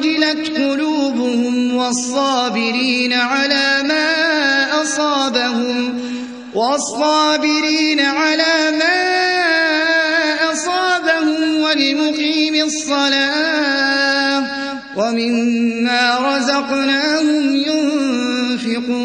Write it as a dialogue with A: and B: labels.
A: وجلت قلوبهم والصابرين على ما أصابهم والصابرين على ما أصابهم والمقيم الصلاة ومما رزقناهم ينفقون.